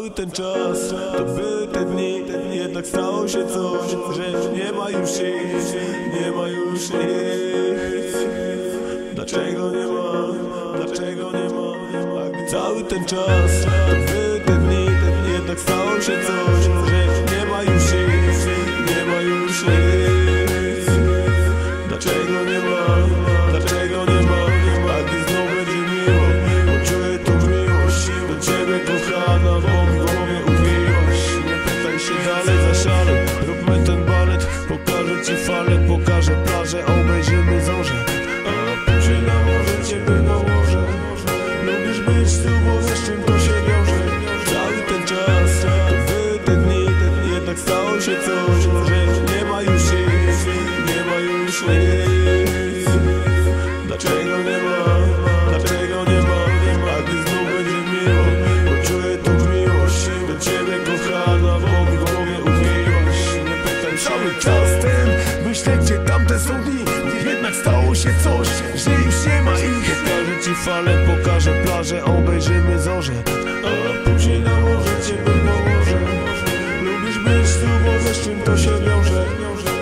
Cały ten czas. To były te dni Jednak stało się coś, że nie ma już nic Nie ma już nic. Dlaczego nie ma, dlaczego nie ma? Cały ten czas to były coś Że nie ma już nic Nie ma już nic Dlaczego nie ma? Dlaczego nie ma? A gdy znów będzie miło Poczuję tą miłość Do ciebie kochana Bo w głowie uwiłaś Nie pytaj Cały czas ten myślę gdzie tamte są dni Jednak stało się coś, że już nie ma ich Pokażę ci falę, pokażę plażę Obejrzymy zorze czym to się wiąże.